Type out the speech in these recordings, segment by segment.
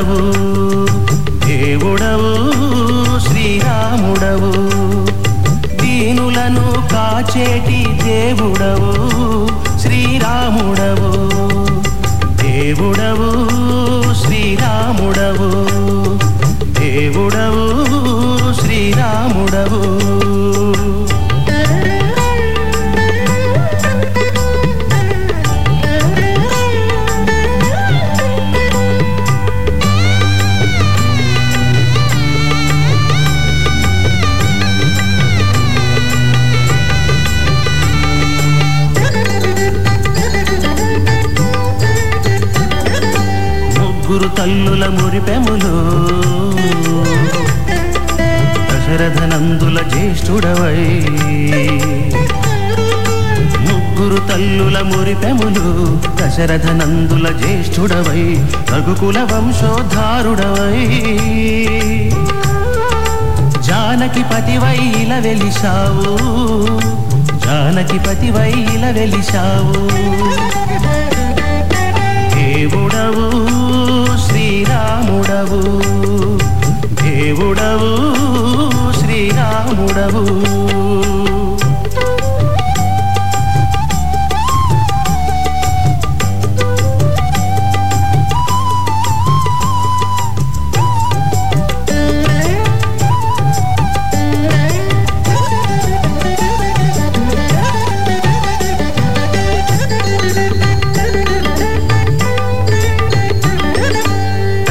రాముడవు దేవుడవు శ్రీరాముడవు. దీనులను కాచేటి దేవుడవు శ్రీరాముడవు. దేవుడవు శ్రీరాముడవు. దేవుడవు శ్రీరాముడవు. తల్లుల మురిపెములు. దశరథనందుల జ్యేష్ఠుడవై. ముగ్గురు తల్లుల మురిపెములు దశరథనందుల జ్యేష్ఠుడవై. రఘుకుల వంశోద్ధారుడవై. జానకి పతివై ఇలా వెలిశావు. జానకి పతివై ఇలా వెలిశావు. దేవుడవు శ్రీరాముడవు దేవుడవు శ్రీరాముడవు.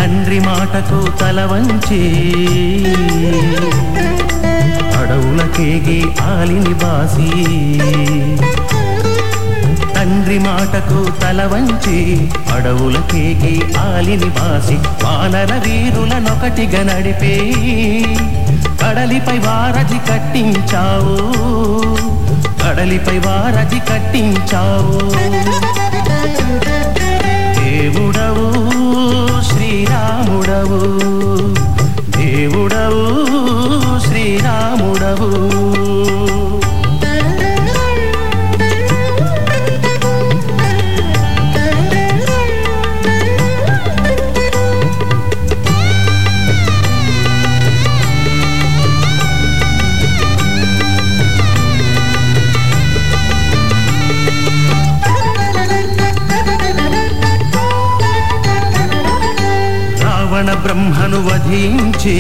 తండ్రి మాటకు తల వంచి అడవులకేగి ఆలిని బాసి తండ్రి మాటకు తల వంచి అడవులకేగి ఆలిని బాసి వానర వీరులనొకటిగా నడిపే కడలిపై వారధి కట్టించావు కడలిపై వారధి కట్టించావు. దేవుడవు రావణ బ్రహ్మను వధించి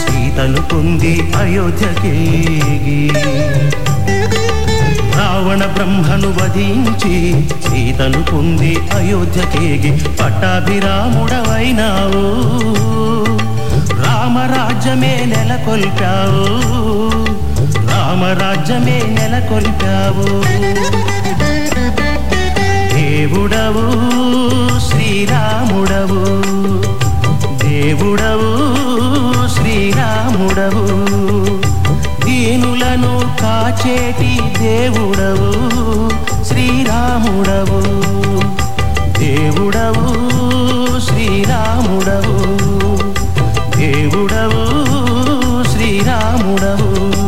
సీతను పొంది అయోధ్యకేగి రావణ బ్రహ్మను వధించి సీతను పొంది అయోధ్యకేగి పట్టాభిరాముడవైనావు రామరాజ్యమే నెలకొల్పావు రామరాజ్యమే నెలకొల్పావు. దేవుడవు శ్రీరాముడవు దేవుడవు శ్రీరాముడవు. దీనులను కాచేటి దేవుడవు శ్రీరాముడవు. దేవుడవు శ్రీరాముడవు. దేవుడవు శ్రీరాముడవు.